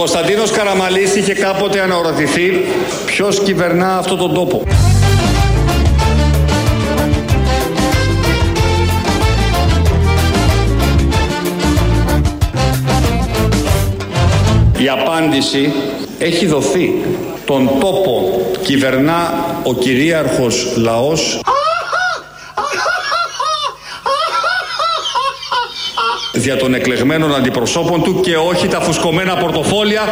Ο Κωνσταντίνος Καραμαλής είχε κάποτε αναρωτηθεί ποιος κυβερνά αυτόν τον τόπο. Η απάντηση έχει δοθεί. Τον τόπο κυβερνά ο κυρίαρχος λαός δια των εκλεγμένων αντιπροσώπων του και όχι τα φουσκωμένα πορτοφόλια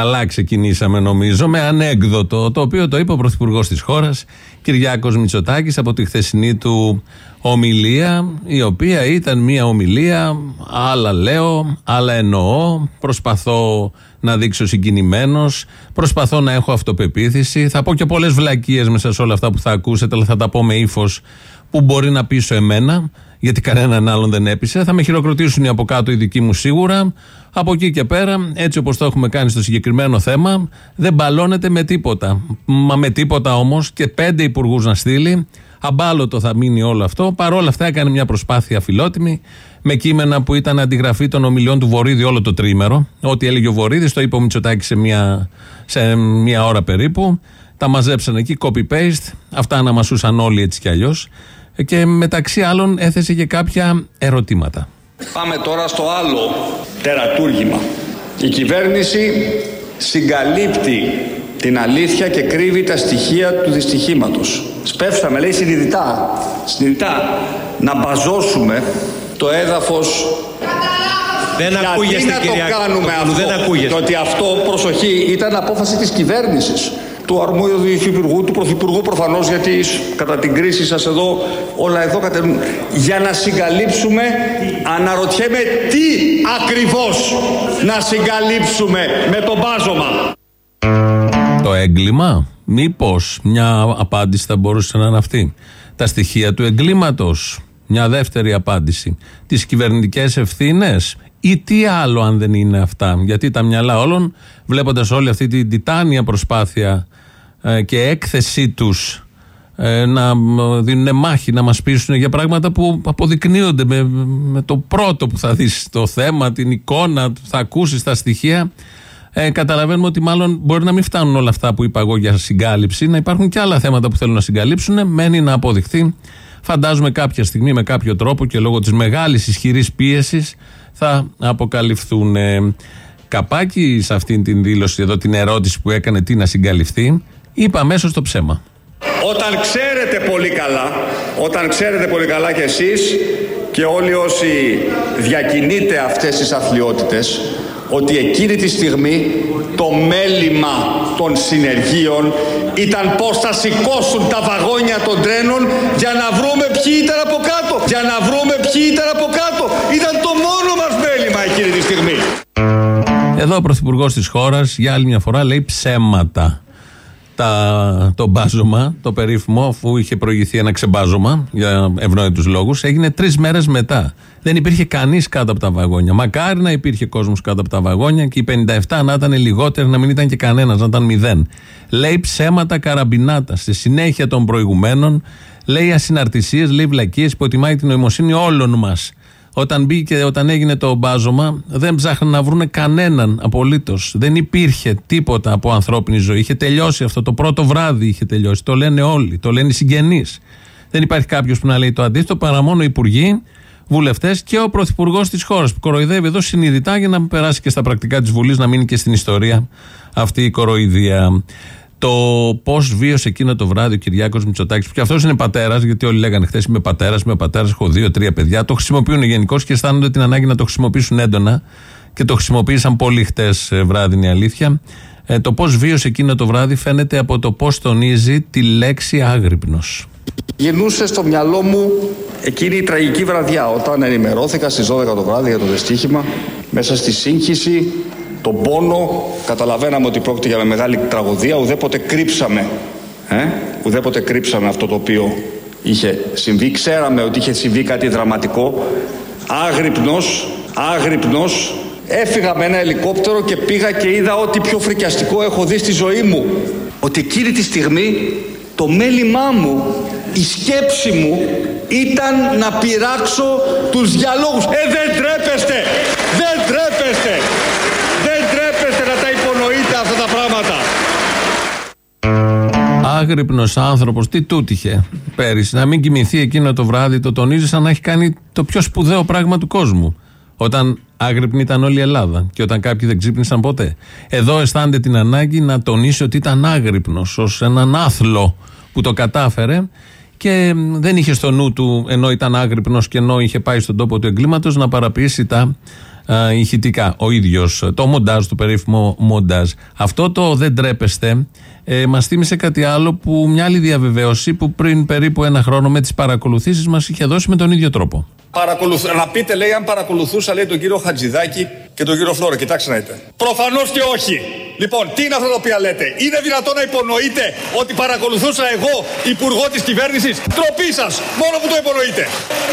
Καλά ξεκινήσαμε νομίζω με ανέκδοτο το οποίο το είπε ο Πρωθυπουργός της χώρας Κυριάκος Μητσοτάκης από τη χθεσινή του ομιλία η οποία ήταν μια ομιλία άλλα λέω, άλλα εννοώ προσπαθώ να δείξω συγκινημένος, προσπαθώ να έχω αυτοπεποίθηση. Θα πω και πολλές βλακίες μέσα σε όλα αυτά που θα ακούσετε αλλά θα τα πω με ύφος που μπορεί να πείσω εμένα γιατί κανέναν άλλον δεν έπεισε. Θα με χειροκροτήσουν οι από κάτω οι δικοί μου σίγουρα. Από εκεί και πέρα, έτσι όπως το έχουμε κάνει στο συγκεκριμένο θέμα, δεν μπαλώνεται με τίποτα. Μα με τίποτα όμως και πέντε υπουργούς να στείλει. Αμπάλωτο θα μείνει όλο αυτό. Παρ' όλα αυτά έκανε μια προσπάθεια φιλότιμη με κείμενα που ήταν αντιγραφή των ομιλιών του Βορύδη όλο το τρίμερο. Ό,τι έλεγε ο Βορύδης, το είπε ο Μητσοτάκης σε μια, σε μια ώρα περίπου. Τα μαζέψαν εκεί, copy-paste. Αυτά αναμασούσαν όλοι έτσι κι αλλιώς και μεταξύ άλλων έθεσε και κάποια ερωτήματα. Πάμε τώρα στο άλλο τερατούργημα. Η κυβέρνηση συγκαλύπτει την αλήθεια και κρύβει τα στοιχεία του δυστυχήματος. Σπεύσαμε, λέει συνειδητά, συνειδητά, να μπαζώσουμε το έδαφος δεν Γιατί να το κάνουμε αυτό, δεν ακούγεται. ότι αυτό, προσοχή, ήταν απόφαση της κυβέρνησης του αρμόδιου υφυπουργού, του πρωθυπουργού προφανώς γιατί κατά την κρίση σας εδώ όλα εδώ κατεβούν για να συγκαλύψουμε αναρωτιέμαι τι ακριβώς να συγκαλύψουμε με το μπάζωμα Το έγκλημα μήπως μια απάντηση θα μπορούσε να είναι αυτή; Τα στοιχεία του εγκλήματος μια δεύτερη απάντηση τις κυβερνητικές ευθύνες ή τι άλλο αν δεν είναι αυτά; Γιατί τα μυαλά όλων, βλέποντας όλη αυτή την τιτάνια προσπάθεια ε, και έκθεσή τους ε, να δίνουν μάχη, να μας πείσουν για πράγματα που αποδεικνύονται με, με το πρώτο που θα δεις το θέμα, την εικόνα, θα ακούσεις τα στοιχεία. Ε, καταλαβαίνουμε ότι μάλλον μπορεί να μην φτάνουν όλα αυτά που είπα εγώ για συγκάλυψη, να υπάρχουν και άλλα θέματα που θέλουν να συγκαλύψουν. Μένει να αποδειχθεί. Φαντάζομαι κάποια στιγμή με κάποιο τρόπο και λόγω της μεγάλης ισχυρής πίεσης θα αποκαλυφθούν. Καπάκι σε αυτήν την δήλωση εδώ την ερώτηση που έκανε τι να συγκαλυφθεί είπα αμέσως το ψέμα. Όταν ξέρετε πολύ καλά, όταν ξέρετε πολύ καλά κι εσείς και όλοι όσοι διακινείτε αυτές τις αθλειότητες, ότι εκείνη τη στιγμή το μέλημα των συνεργείων ήταν πώς θα σηκώσουν τα βαγόνια των τρένων για να βρούμε ποιοι ήταν από κάτω. Για να βρούμε ποιοι ήταν από κάτω. Ήταν το μόνο μας μέλημα εκείνη τη στιγμή. Εδώ ο Πρωθυπουργός της χώρας για άλλη μια φορά λέει ψέματα τα, το μπάζωμα, το περίφημο, αφού είχε προηγηθεί ένα ξεμπάζωμα για ευνόητους λόγους, έγινε τρεις μέρες μετά. Δεν υπήρχε κανείς κάτω από τα βαγόνια. Μακάρι να υπήρχε κόσμος κάτω από τα βαγόνια και οι 57 να ήταν λιγότεροι, να μην ήταν και κανένας, να ήταν μηδέν. Λέει ψέματα καραμπινάτα. Στη συνέχεια των προηγουμένων, λέει ασυναρτησίες, λέει βλακίες, υποτιμάει την νοημοσύνη όλων μας. Όταν μπήκε, όταν έγινε το μπάζωμα, δεν ψάχναν να βρουν κανέναν απολύτως. Δεν υπήρχε τίποτα από ανθρώπινη ζωή. Είχε τελειώσει αυτό. Το πρώτο βράδυ είχε τελειώσει. Το λένε όλοι. Το λένε οι συγγενείς. Δεν υπάρχει κάποιος που να λέει το αντίθετο παρά μόνο οι υπουργοί, βουλευτές και ο πρωθυπουργός της χώρας που κοροϊδεύει εδώ συνειδητά για να περάσει και στα πρακτικά της Βουλής, να μείνει και στην ιστορία αυτή η κοροϊδία το πώς βίωσε εκείνο το βράδυ ο Κυριάκος Μητσοτάκης, που και αυτός είναι πατέρας, γιατί όλοι λέγανε χθες είμαι πατέρας, είμαι πατέρας, έχω δύο-τρία παιδιά. Το χρησιμοποιούν γενικώ και αισθάνονται την ανάγκη να το χρησιμοποιήσουν έντονα και το χρησιμοποίησαν πολύ χτε βράδυ, είναι η αλήθεια. Ε, το πώς βίωσε εκείνο το βράδυ φαίνεται από το πώς τονίζει τη λέξη άγρυπνος. Γυρνούσε στο μυαλό μου εκείνη η τραγική βραδιά όταν ενημερώθηκα στις 12 το βράδυ για το δεστύχημα μέσα στη σύγχυση τον πόνο, καταλαβαίναμε ότι πρόκειται για μεγάλη τραγωδία, ουδέποτε κρύψαμε, ε, ουδέποτε κρύψαμε αυτό το οποίο είχε συμβεί. Ξέραμε ότι είχε συμβεί κάτι δραματικό. Άγρυπνος, άγρυπνος, έφυγα με ένα ελικόπτερο και πήγα και είδα ό,τι πιο φρικιαστικό έχω δει στη ζωή μου. Ότι εκείνη τη στιγμή το μέλημά μου, η σκέψη μου ήταν να πειράξω τους διαλόγους. Ε, δεν τρέπεστε! Δεν τρέπεστε! Άγρυπνος άνθρωπος, τι τούτυχε πέρυσι, να μην κοιμηθεί εκείνο το βράδυ, το τονίζει σαν να έχει κάνει το πιο σπουδαίο πράγμα του κόσμου. Όταν άγρυπνη ήταν όλη η Ελλάδα και όταν κάποιοι δεν ξύπνησαν ποτέ. Εδώ αισθάνεται την ανάγκη να τονίσει ότι ήταν άγρυπνος ως έναν άθλο που το κατάφερε και δεν είχε στο νου του, ενώ ήταν άγρυπνος και ενώ είχε πάει στον τόπο του εγκλήματος, να παραποιήσει τα α, ηχητικά. Ο ίδιος, το μοντάζ, το περίφημο μοντάζ. Αυτό το δεν τρέπεστε, ε, μας θύμισε κάτι άλλο που μια άλλη διαβεβαίωση που πριν περίπου ένα χρόνο με τις παρακολουθήσεις μας είχε δώσει με τον ίδιο τρόπο. Παρακολουθ... Να πείτε, λέει, αν παρακολουθούσα, λέει, τον κύριο Χατζηδάκη και τον κύριο Φλόρο. Κοιτάξτε να δείτε. Προφανώς και όχι. Λοιπόν, τι είναι αυτά τα οποία λέτε; Είναι δυνατόν να υπονοείτε ότι παρακολουθούσα εγώ υπουργό της κυβέρνησης; Τροπή σας. Μόνο που το υπονοείτε.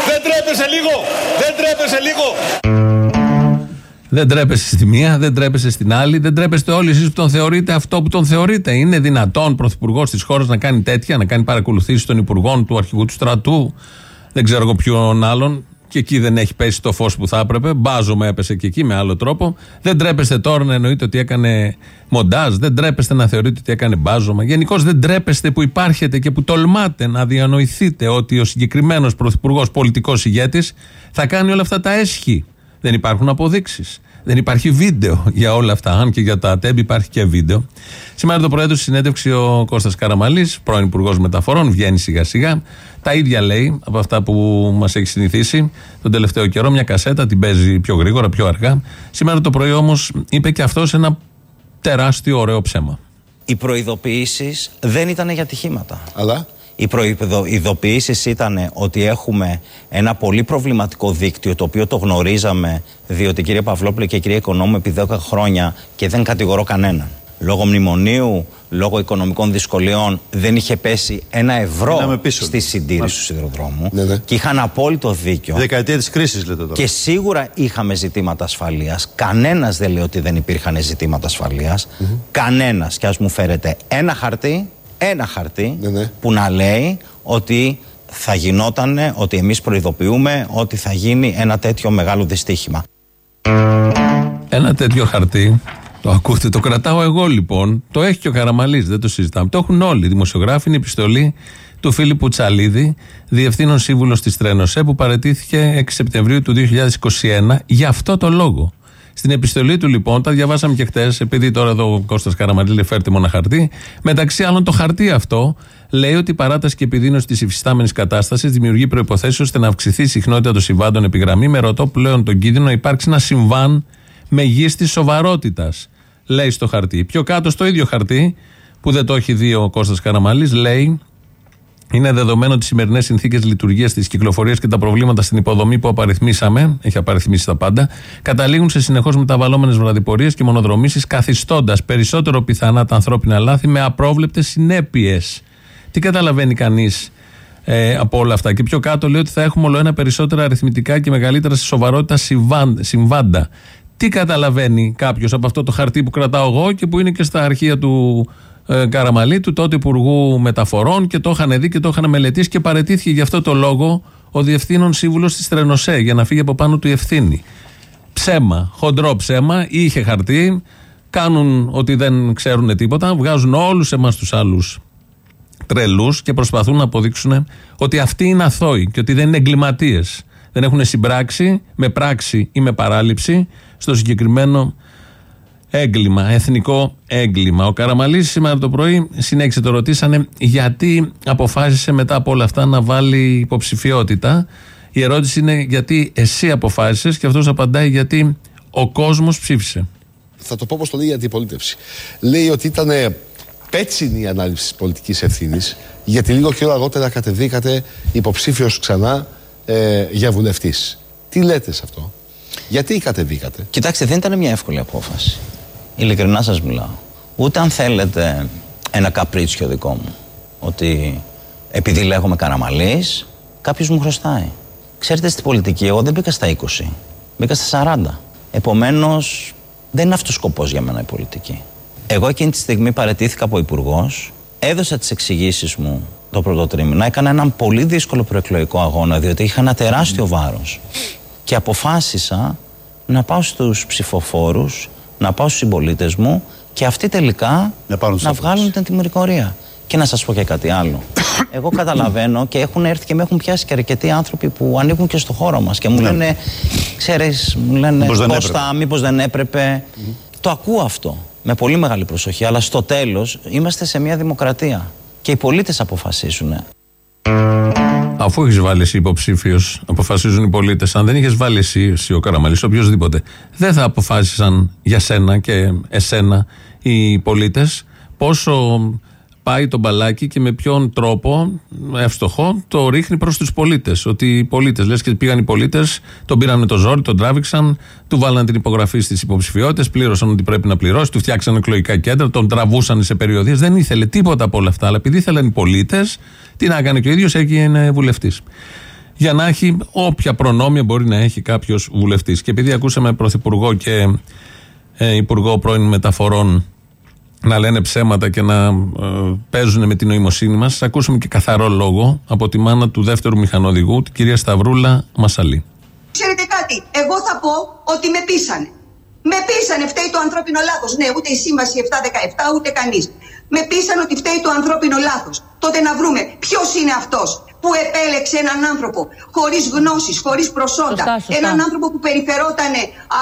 Δεν τρέπεσε λίγο. Δεν τρέπεσε λίγο. Δεν τρέπεσε στη μία, δεν τρέπεσε στην άλλη, δεν τρέπεστε όλοι εσείς που τον θεωρείτε αυτό που τον θεωρείτε. Είναι δυνατόν πρωθυπουργός της χώρας να κάνει τέτοια, να κάνει παρακολουθήσεις των υπουργών, του αρχηγού του στρατού, δεν ξέρω εγώ ποιον άλλον. Και εκεί δεν έχει πέσει το φως που θα έπρεπε. Μπάζομαι έπεσε και εκεί με άλλο τρόπο. Δεν τρέπεστε τώρα να εννοείτε ότι έκανε μοντάζ. Δεν τρέπεστε να θεωρείτε ότι έκανε μπάζωμα. Γενικώς δεν τρέπεστε που υπάρχετε και που τολμάτε να διανοηθείτε ότι ο συγκεκριμένος πρωθυπουργός πολιτικός ηγέτης θα κάνει όλα αυτά τα έσχη. Δεν υπάρχουν αποδείξεις. Δεν υπάρχει βίντεο για όλα αυτά. Αν και για τα ΤΕΜ υπάρχει και βίντεο. Σήμερα το πρωί του συνέντευξη ο Κώστας Καραμαλής, πρώην Υπουργός Μεταφορών, βγαίνει σιγά σιγά. Τα ίδια λέει από αυτά που μας έχει συνηθίσει τον τελευταίο καιρό. Μια κασέτα την παίζει πιο γρήγορα, πιο αργά. Σήμερα το πρωί όμως είπε και αυτός ένα τεράστιο ωραίο ψέμα. Οι προειδοποιήσεις δεν ήταν για ατυχήματα. Αλλά; Οι προειδοποιήσει ήταν ότι έχουμε ένα πολύ προβληματικό δίκτυο το οποίο το γνωρίζαμε διότι κυρία Παυλόπουλη και κυρία Οικονόμου επί 10 χρόνια και δεν κατηγορώ κανέναν. Λόγω μνημονίου, λόγω οικονομικών δυσκολιών δεν είχε πέσει ένα ευρώ στη συντήρηση του σιδηροδρόμου Ναι, ναι. και είχαν απόλυτο δίκιο. Δεκαετία της κρίσης, λέτε τώρα. Και σίγουρα είχαμε ζητήματα ασφαλείας. Κανένας δεν λέει ότι δεν υπήρχαν ζητήματα ασφαλείας. Κανένας. Και ας μου φέρετε ένα χαρτί, ένα χαρτί Ναι, ναι. που να λέει ότι θα γινόταν, ότι εμείς προειδοποιούμε ότι θα γίνει ένα τέτοιο μεγάλο δυστύχημα. Ένα τέτοιο χαρτί, το ακούτε, το κρατάω εγώ λοιπόν. Το έχει και ο Καραμαλής, δεν το συζητάμε. Το έχουν όλοι οι δημοσιογράφοι. Είναι η επιστολή του Φίλιππου Τσαλίδη, διευθύνων σύμβουλος της Τρένοσέ, που παρετήθηκε 6 Σεπτεμβρίου του 2021 για αυτό το λόγο. Στην επιστολή του λοιπόν, τα διαβάσαμε και χτες, επειδή τώρα εδώ ο Κώστας Καραμαλή λέει φέρτε μόνο χαρτί. Μεταξύ άλλων, το χαρτί αυτό λέει ότι η παράταση και επιδείνωση της υφιστάμενης κατάστασης δημιουργεί προποθέσει ώστε να αυξηθεί η συχνότητα των συμβάντων επιγραμμή με ρωτό πλέον τον κίνδυνο να υπάρξει ένα συμβάν μεγίστης σοβαρότητας. Λέει στο χαρτί. Πιο κάτω στο ίδιο χαρτί, που δεν το έχει δει ο Κώστας Καραμαλής, λέει είναι δεδομένο ότι οι σημερινές συνθήκες λειτουργίας της κυκλοφορίας και τα προβλήματα στην υποδομή που απαριθμίσαμε, έχει απαριθμίσει τα πάντα, καταλήγουν σε συνεχώς μεταβαλλόμενες βραδιπορίες και μονοδρομήσεις, καθιστώντας περισσότερο πιθανά τα ανθρώπινα λάθη με απρόβλεπτες συνέπειες. Τι καταλαβαίνει κανείς ε, από όλα αυτά; Και πιο κάτω λέει ότι θα έχουμε όλο ένα περισσότερα αριθμητικά και μεγαλύτερα σε σοβαρότητα συμβάν- συμβάντα. Τι καταλαβαίνει κάποιος από αυτό το χαρτί που κρατάω εγώ και που είναι και στα αρχεία του ε, Καραμαλή, του τότε Υπουργού Μεταφορών και το είχαν δει και το είχαν μελετήσει και παρετήθηκε γι' αυτό το λόγο ο διευθύνων σύμβουλος της Τρενοσέ για να φύγει από πάνω του η ευθύνη. Ψέμα, χοντρό ψέμα, είχε χαρτί, κάνουν ότι δεν ξέρουν τίποτα, βγάζουν όλους εμάς τους άλλους τρελούς και προσπαθούν να αποδείξουν ότι αυτοί είναι αθώοι και ότι δεν είναι εγκληματίες. Δεν έχουν συμπράξει με πράξη ή με παράληψη στο συγκεκριμένο έγκλημα, εθνικό έγκλημα. Ο Καραμαλής σήμερα το πρωί συνέχισε το ρωτήσανε γιατί αποφάσισε μετά από όλα αυτά να βάλει υποψηφιότητα. Η ερώτηση είναι γιατί εσύ αποφάσισες και αυτός απαντάει γιατί ο κόσμος ψήφισε. Θα το πω όπως το λέει η αντιπολίτευση. Λέει ότι ήταν πέτσινη η ανάληψη της πολιτικής ευθύνης, γιατί λίγο καιρό αργότερα κατεβήκατε υποψήφιος ξανά ε, για βουλευτής. Τι λέτε σε αυτό, Γιατί κατεβήκατε, Κοιτάξτε, δεν ήταν μια εύκολη απόφαση. Ειλικρινά σας μιλάω. Ούτε αν θέλετε ένα καπρίτσιο δικό μου. Ότι επειδή λέγομαι Καραμαλής, κάποιος μου χρωστάει. Ξέρετε, στην πολιτική εγώ δεν μπήκα στα 20. Μπήκα στα 40. Επομένως, δεν είναι αυτός ο σκοπός για μένα η πολιτική. Εγώ εκείνη τη στιγμή παρετήθηκα από υπουργός, έδωσα τις εξηγήσεις μου το πρώτο τρίμηνο. Έκανα έναν πολύ δύσκολο προεκλογικό αγώνα, διότι είχα ένα τεράστιο βάρος. Και αποφάσισα να πάω στους ψηφοφόρους, να πάω στους συμπολίτες μου και αυτοί τελικά Να πάρουν τις να αποφάσεις. βγάλουν την τιμωρικορία. Και να σας πω και κάτι άλλο. Εγώ καταλαβαίνω και έχουν έρθει και με έχουν πιάσει και αρκετοί άνθρωποι που ανήκουν και στο χώρο μας και μου λένε, ξέρεις, μου λένε Ναι. Μήπως δεν Κώστα, μήπως δεν έπρεπε. Το ακούω αυτό με πολύ μεγάλη προσοχή, αλλά στο τέλος είμαστε σε μια δημοκρατία και οι πολίτες αποφασίσουν. Αφού έχεις βάλει εσύ υποψήφιος, αποφασίζουν οι πολίτες. Αν δεν είχες βάλει εσύ, εσύ ο Καραμαλής, οποιοδήποτε, δεν θα αποφάσισαν για σένα και εσένα οι πολίτες πόσο πάει το μπαλάκι και με ποιον τρόπο εύστοχο το ρίχνει προς τους πολίτες. Ότι οι πολίτες, λες και πήγαν οι πολίτες, τον πήραν με το ζόρι, τον τράβηξαν, του βάλαν την υπογραφή στις υποψηφιότητες, πλήρωσαν ότι πρέπει να πληρώσει, του φτιάξαν εκλογικά κέντρα, τον τραβούσαν σε περιοδίες. Δεν ήθελε τίποτα από όλα αυτά. Αλλά επειδή ήθελαν οι πολίτες, τι να έκανε και ο ίδιος έγινε βουλευτής. Για να έχει όποια προνόμια μπορεί να έχει κάποιος βουλευτής. Και επειδή ακούσαμε πρωθυπουργό και ε, υπουργό πρώην μεταφορών να λένε ψέματα και να ε, παίζουν με την νοημοσύνη μας, θα ακούσουμε και καθαρό λόγο από τη μάνα του δεύτερου μηχανοδηγού, την κυρία Σταυρούλα Μασαλή. Ξέρετε κάτι, εγώ θα πω ότι με πείσανε. Με πείσανε, φταίει το ανθρώπινο λάθος. Ναι, ούτε η σύμβαση 717, ούτε κανείς. Με πείσανε ότι φταίει το ανθρώπινο λάθος. Τότε να βρούμε ποιος είναι αυτός που επέλεξε έναν άνθρωπο χωρίς γνώσεις, χωρίς προσόντα. Σωστά, σωστά. Έναν άνθρωπο που περιφερόταν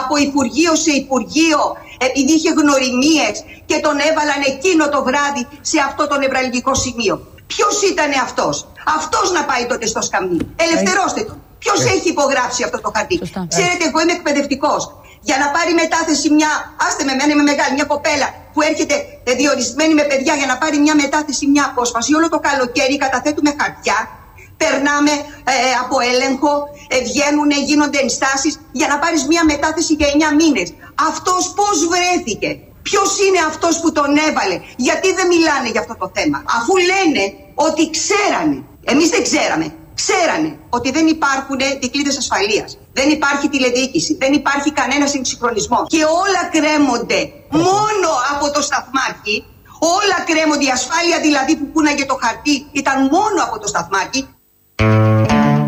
από Υπουργείο σε Υπουργείο επειδή είχε γνωριμίες και τον έβαλαν εκείνο το βράδυ σε αυτό το νευραλγικό σημείο. Ποιος ήταν αυτός, αυτός να πάει τότε στο σκαμνί. Ελευθερώστε τον. Ποιος έχει υπογράψει αυτό το χαρτί; Σωστά. Ξέρετε, εγώ είμαι εκπαιδευτικός. Για να πάρει μετάθεση μια, άστε με μένα, είμαι μεγάλη, μια κοπέλα που έρχεται ε, διορισμένη με παιδιά για να πάρει μια μετάθεση, μια απόσπαση. Όλο το καλοκαίρι καταθέτουμε χαρτιά, περνάμε ε, από έλεγχο, ε, βγαίνουν, γίνονται ενστάσεις για να πάρεις μια μετάθεση για 9 μήνες. Αυτός πώς βρέθηκε, Ποιος είναι αυτός που τον έβαλε, γιατί δεν μιλάνε για αυτό το θέμα; Αφού λένε ότι ξέρανε, εμείς δεν ξέραμε, ξέρανε ότι δεν υπάρχουν δικλείδες ασφαλείας. Δεν υπάρχει τηλεδιοίκηση. Δεν υπάρχει κανένας συγχρονισμό. Και όλα κρέμονται μόνο από το σταθμάρχη. Όλα κρέμονται. Η ασφάλεια δηλαδή που πούναγε το χαρτί ήταν μόνο από το σταθμάρχη.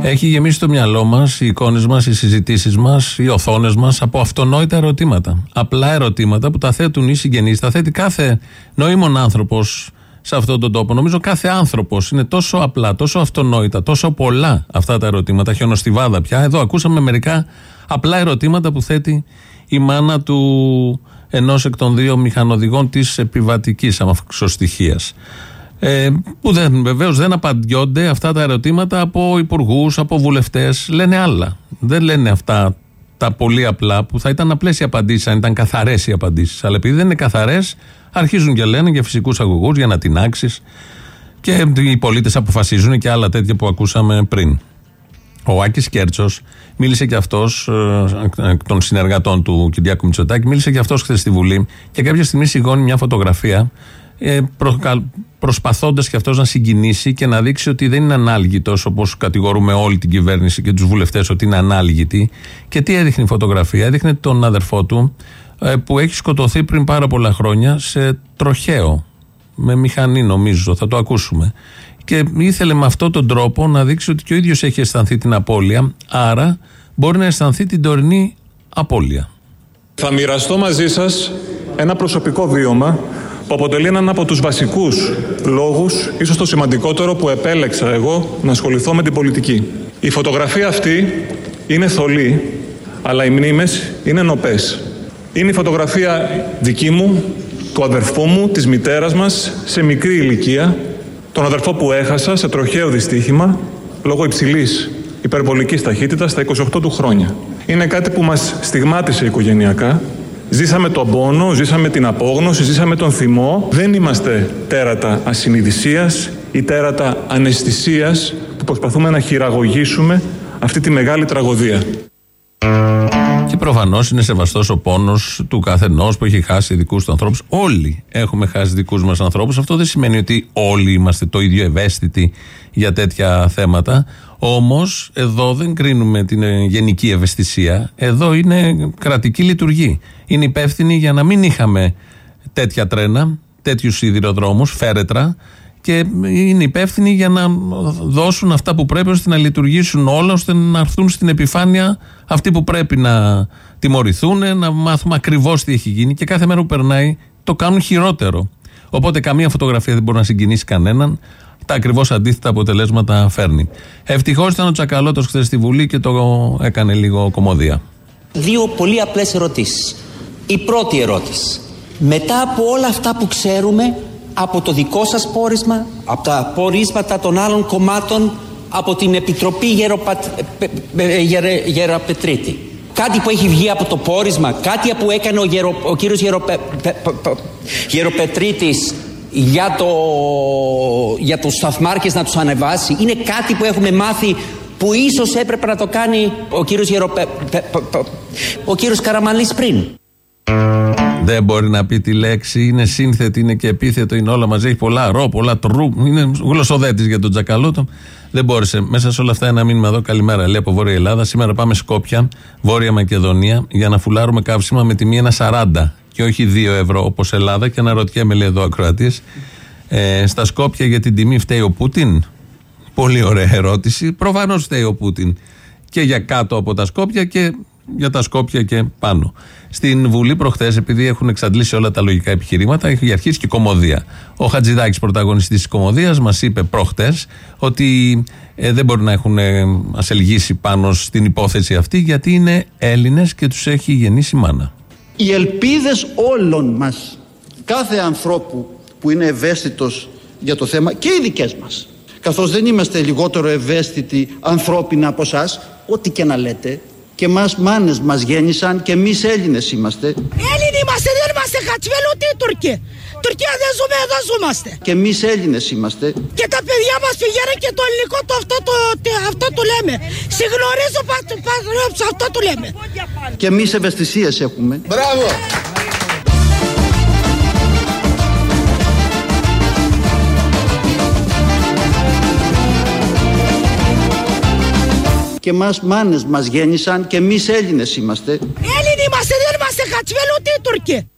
Έχει γεμίσει το μυαλό μας, οι εικόνες μας, οι συζητήσεις μας, οι οθόνες μας από αυτονόητα ερωτήματα. Απλά ερωτήματα που τα θέτουν οι συγγενείς, τα θέτει κάθε νοήμων άνθρωπος σε αυτόν τον τόπο. Νομίζω κάθε άνθρωπος είναι τόσο απλά, τόσο αυτονόητα, τόσο πολλά αυτά τα ερωτήματα. Χιονοστιβάδα πια. Εδώ ακούσαμε μερικά απλά ερωτήματα που θέτει η μάνα του ενός εκ των δύο μηχανοδηγών της επιβατικής αμαξοστοιχίας. Ε, που δεν, βεβαίως δεν απαντιόνται αυτά τα ερωτήματα από υπουργούς, από βουλευτές. Λένε άλλα. Δεν λένε αυτά τα πολύ απλά που θα ήταν απλές οι απαντήσεις, αν ήταν καθαρές οι απαντήσεις. Αλλά επειδή δεν είναι καθαρές, αρχίζουν και λένε για φυσικούς αγωγούς, για ανατινάξεις. Και οι πολίτες αποφασίζουν και άλλα τέτοια που ακούσαμε πριν. Ο Άκης Κέρτσος μίλησε και αυτός, εκ των συνεργατών του Κυριάκου Μητσοτάκη, μίλησε και αυτός χθες στη Βουλή και κάποια στιγμή σηκώνει μια φωτογραφία ε, προσπαθώντας και αυτός να συγκινήσει και να δείξει ότι δεν είναι ανάλγητος όπως κατηγορούμε όλη την κυβέρνηση και τους βουλευτές ότι είναι ανάλγητοι. Και τι έδειχνε η φωτογραφία, έδειχνε τον αδερφό του ε, που έχει σκοτωθεί πριν πάρα πολλά χρόνια σε τροχαίο. Με μηχανή, νομίζω, θα το ακούσουμε. Και ήθελε με αυτόν τον τρόπο να δείξει ότι και ο ίδιος έχει αισθανθεί την απώλεια, άρα μπορεί να αισθανθεί την τωρινή απώλεια. Θα μοιραστώ μαζί σας ένα προσωπικό βίωμα που αποτελεί έναν από τους βασικούς λόγους, ίσως το σημαντικότερο που επέλεξα εγώ να ασχοληθώ με την πολιτική. Η φωτογραφία αυτή είναι θολή, αλλά οι μνήμες είναι νοπές. Είναι η φωτογραφία δική μου, του αδερφού μου, της μητέρας μας, σε μικρή ηλικία, τον αδερφό που έχασα σε τροχαίο δυστύχημα λόγω υψηλής υπερβολικής ταχύτητας στα 28 του χρόνια. Είναι κάτι που μας στιγμάτισε οικογενειακά. Ζήσαμε τον πόνο, ζήσαμε την απόγνωση, ζήσαμε τον θυμό. Δεν είμαστε τέρατα ασυνειδησίας ή τέρατα αναισθησίας που προσπαθούμε να χειραγωγήσουμε αυτή τη μεγάλη τραγωδία. Και προφανώς είναι σεβαστός ο πόνος του καθενός που έχει χάσει δικούς του ανθρώπους. Όλοι έχουμε χάσει δικούς μας ανθρώπους. Αυτό δεν σημαίνει ότι όλοι είμαστε το ίδιο ευαίσθητοι για τέτοια θέματα. Όμως εδώ δεν κρίνουμε την ε, γενική ευαισθησία. Εδώ είναι κρατική λειτουργή. Είναι υπεύθυνη για να μην είχαμε τέτοια τρένα, τέτοιους σιδηροδρόμους, φέρετρα και είναι υπεύθυνοι για να δώσουν αυτά που πρέπει ώστε να λειτουργήσουν όλα, ώστε να έρθουν στην επιφάνεια αυτοί που πρέπει να τιμωρηθούν, να μάθουμε ακριβώς τι έχει γίνει και κάθε μέρα που περνάει το κάνουν χειρότερο. Οπότε καμία φωτογραφία δεν μπορεί να συγκινήσει κανέναν. Τα ακριβώς αντίθετα αποτελέσματα φέρνει. Ευτυχώς ήταν ο Τσακαλώτος χθες στη Βουλή και το έκανε λίγο κομμωδία. Δύο πολύ απλές ερωτήσεις. Η πρώτη ερώτηση. Μετά από όλα αυτά που ξέρουμε από το δικό σας πόρισμα, από τα πορίσματα των άλλων κομμάτων, από την Επιτροπή Γεραπετρίτη. Κάτι που έχει βγει από το πόρισμα, κάτι που έκανε ο, Γερο, ο κύριος Γεροπε, Γεροπετρίτης για, το, για τους σταθμάρχες να τους ανεβάσει. Είναι κάτι που έχουμε μάθει που ίσως έπρεπε να το κάνει ο κύριος, Γεροπε, ο κύριος Καραμαλής πριν. Δεν μπορεί να πει τη λέξη, είναι σύνθετη, είναι και επίθετο, είναι όλα μαζί. Έχει πολλά ρο, πολλά τρου. Είναι γλωσσοδέτης για τον Τζακαλώτο. Δεν μπόρεσε μέσα σε όλα αυτά ένα μήνυμα εδώ. Καλημέρα, λέει από Βόρεια Ελλάδα. Σήμερα πάμε Σκόπια, Βόρεια Μακεδονία, για να φουλάρουμε καύσιμα με τιμή 1,40 και όχι 2 ευρώ όπως Ελλάδα. Και αναρωτιέμαι, λέει εδώ ακροατής, ε, στα Σκόπια για την τιμή φταίει ο Πούτιν; Πολύ ωραία ερώτηση. Προφανώς φταίει ο Πούτιν και για κάτω από τα Σκόπια και για τα Σκόπια και πάνω. Στην Βουλή προχθές, επειδή έχουν εξαντλήσει όλα τα λογικά επιχειρήματα, έχει αρχίσει και κομμωδία. Ο Χατζηδάκης, πρωταγωνιστής της κομμωδίας, μας είπε προχθές ότι ε, δεν μπορεί να έχουν ε, ασελγήσει πάνω στην υπόθεση αυτή, γιατί είναι Έλληνες και τους έχει γεννήσει μάνα. Οι ελπίδες όλων μας, κάθε ανθρώπου που είναι ευαίσθητος για το θέμα και οι δικές μας, καθώς δεν είμαστε λιγότερο ευαίσθητοι ανθρώπινα από εσάς, ό,τι και να λέτε, και μας μάνες μας γέννησαν και εμείς Έλληνες είμαστε. Έλληνοι είμαστε, δεν είμαστε Χατσβέλ ούτε Τουρκοί. Τουρκία δεν ζούμε, εδώ ζούμαστε. Και εμείς Έλληνες είμαστε. Και τα παιδιά μας πηγαίνουν και το ελληνικό το αυτό το, αυτό το λέμε. Συγνωρίζω πατριώψη, αυτό το λέμε. Και εμείς ευαισθησίες έχουμε. Μπράβο! Και μας μάνες μας γέννησαν και εμείς Έλληνες είμαστε. Έλληνοι είμαστε, δεν είμαστε Χατσβέλ ούτε Τουρκοί.